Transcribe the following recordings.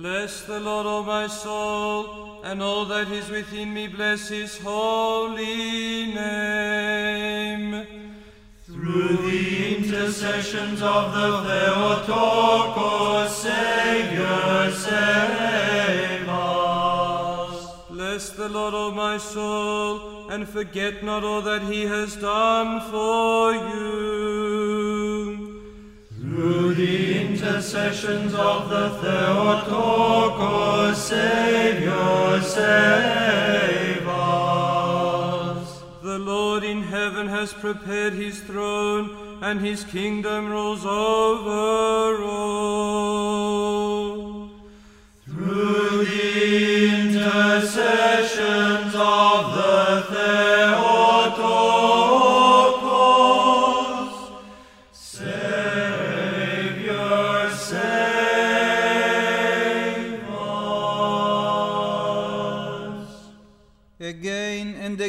Bless the Lord, O my soul, and all that is within me, bless his holy name. Through the intercessions of the Theotokos, Savior, save us. Bless the Lord, O my soul, and forget not all that he has done for you. Intercessions of the Theotokos, Savior, save us. The Lord in heaven has prepared his throne, and his kingdom rules over all.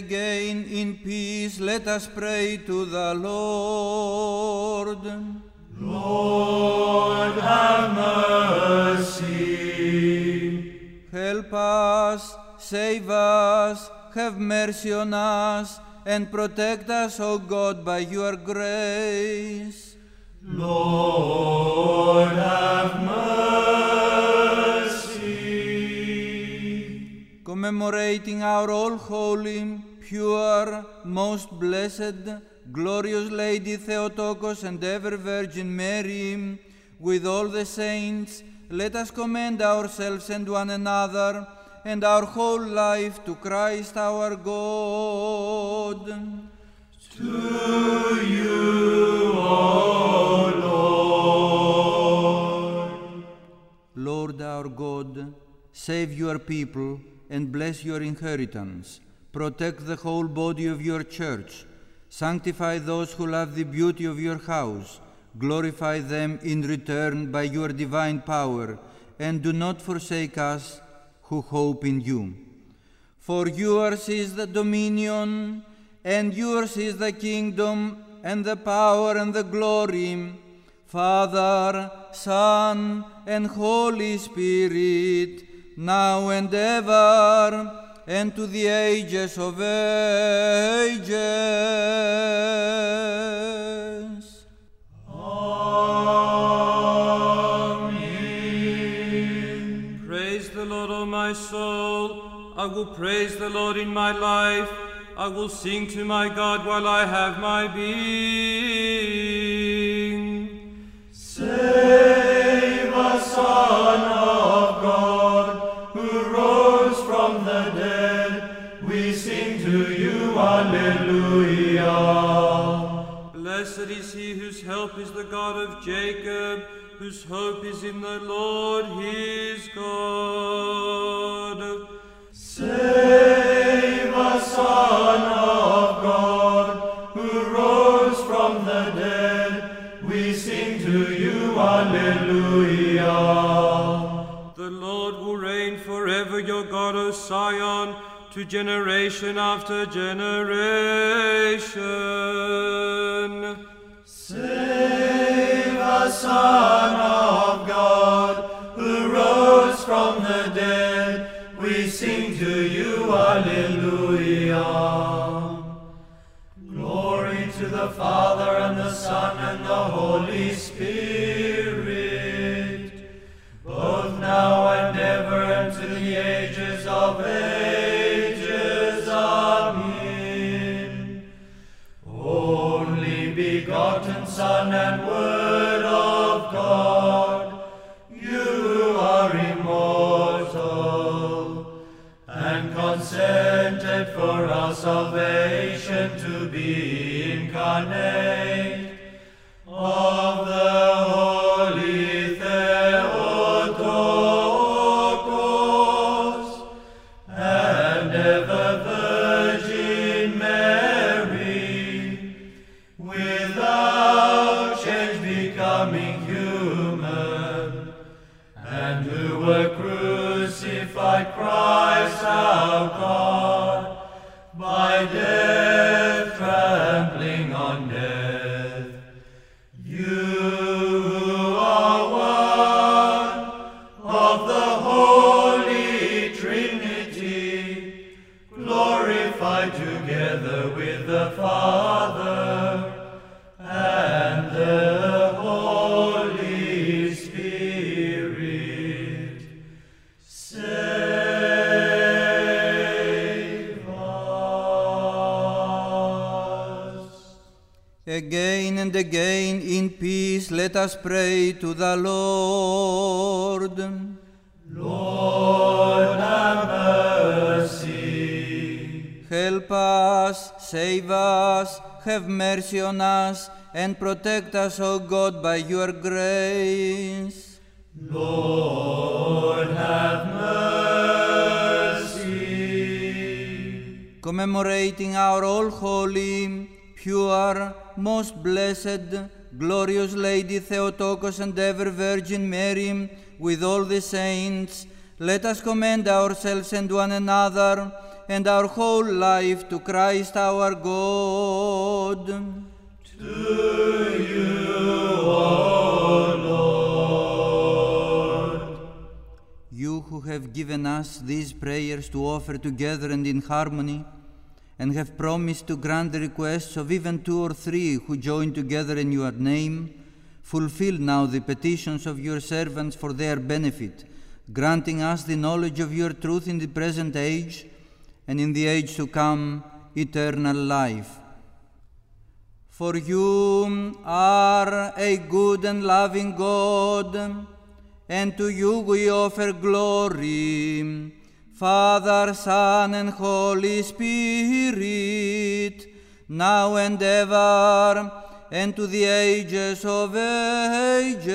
Again in peace let us pray to the Lord. Lord, have mercy. Help us, save us, have mercy on us, and protect us, O God, by your grace. Lord, have mercy. Commemorating our all holy, pure, most blessed, glorious Lady Theotokos and ever Virgin Mary, with all the saints, let us commend ourselves and one another and our whole life to Christ our God. To you, O Lord. Lord our God, save your people and bless your inheritance. Protect the whole body of your church. Sanctify those who love the beauty of your house. Glorify them in return by your divine power, and do not forsake us who hope in you. For yours is the dominion, and yours is the kingdom, and the power, and the glory, Father, Son, and Holy Spirit, now and ever, and to the ages of ages. Amen. Praise the Lord, O my soul. I will praise the Lord in my life. I will sing to my God while I have my being. We sing to you, Alleluia. Blessed is he whose help is the God of Jacob, whose hope is in the Lord his God. Save us, Son of God, who rose from the dead. We sing to you, Alleluia. The Lord will reign forever, your God, O Sion, to generation after generation. Save us, Son of God, Son and Word of God, you are immortal, and consented for our salvation to be incarnate together with the Father and the Holy Spirit. Save us. Again and again in peace let us pray to the Lord. Save us, have mercy on us, and protect us, O God, by your grace. Lord, have mercy. Commemorating our all holy, pure, most blessed, glorious Lady Theotokos and ever Virgin Mary, with all the saints, let us commend ourselves and one another and our whole life to Christ our God. To you, O Lord. You who have given us these prayers to offer together and in harmony, and have promised to grant the requests of even two or three who join together in your name, fulfill now the petitions of your servants for their benefit, granting us the knowledge of your truth in the present age, and in the age to come, eternal life. For you are a good and loving God, and to you we offer glory, Father, Son, and Holy Spirit, now and ever, and to the ages of ages.